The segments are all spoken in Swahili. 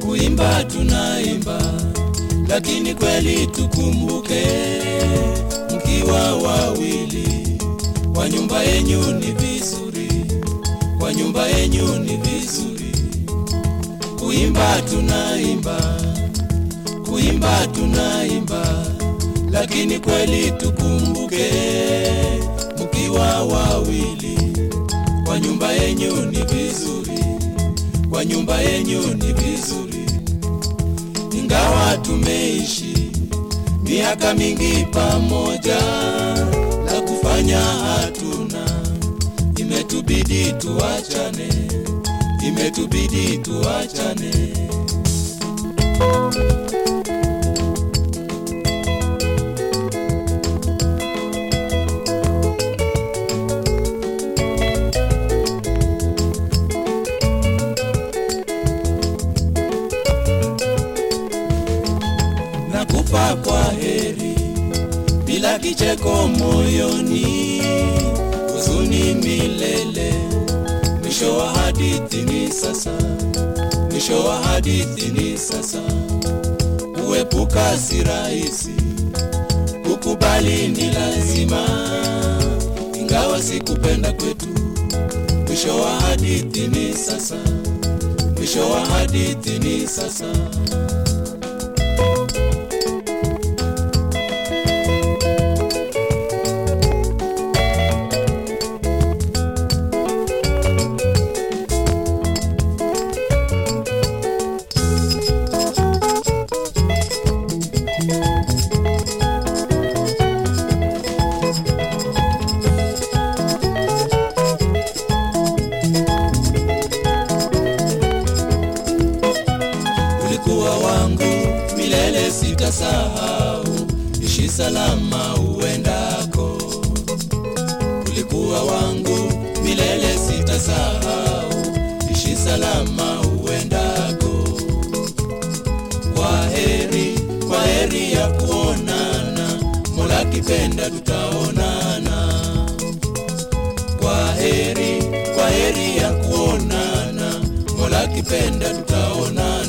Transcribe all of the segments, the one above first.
Kuimba tunaimba, lakini kweli tukumbuke, mkiwa wawili wa nyumba yenyu ni nyumba yenyu ni vizuri. Kuimba tunaimba, kuimba tunaimba, lakini kweli tukumbuke, mkiwa wawili kwa nyumba yenyu ni vizuri, kwa nyumba yenyu ni vizuri. Ingawa tumeishi miaka mingi pamoja, la kufanya hatuna, imetubidi tuachane, imetubidi tuachane. nakupa kwa heri bila kicheko moyoni, huzuni milele. Mwisho wa hadithi ni sasa, mwisho wa hadithi ni sasa. Kuepuka si rahisi, kukubali ni lazima, ingawa sikupenda kwetu. Mwisho wa hadithi ni sasa, mwisho wa hadithi ni sasa. Sitasahau. Ishi salama uendako, ulikuwa wangu milele, sitasahau. Ishi salama uendako. Kwa heri, kwa heri ya kuonana, Mola kipenda tutaonana. Kwa heri, kwa heri ya kuonana, Mola kipenda tutaonana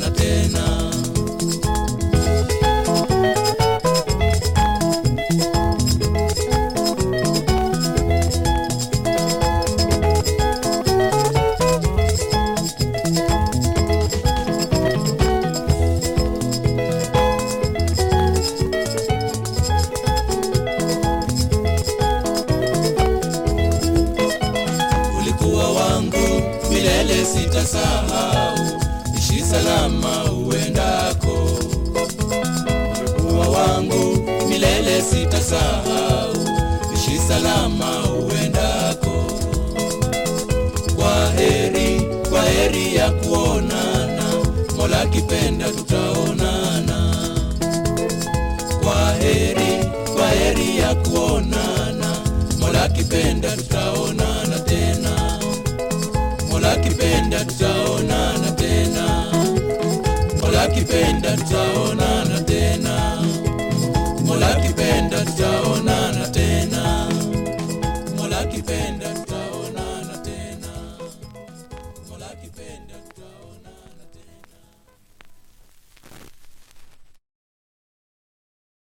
sitasahau. Ishi salama uendako, uwa wangu milele, sitasahau. Ishi salama uendako. Kwa heri, kwa heri ya kuonana, Mola kipenda tutaonana. Kwa heri, kwa heri ya kuonana, Mola kipenda tutaonana kipenda tutaonana tena. Mola kipenda tutaonana tena. Mola kipenda tutaonana tena. Mola kipenda tutaonana tena. Mola kipenda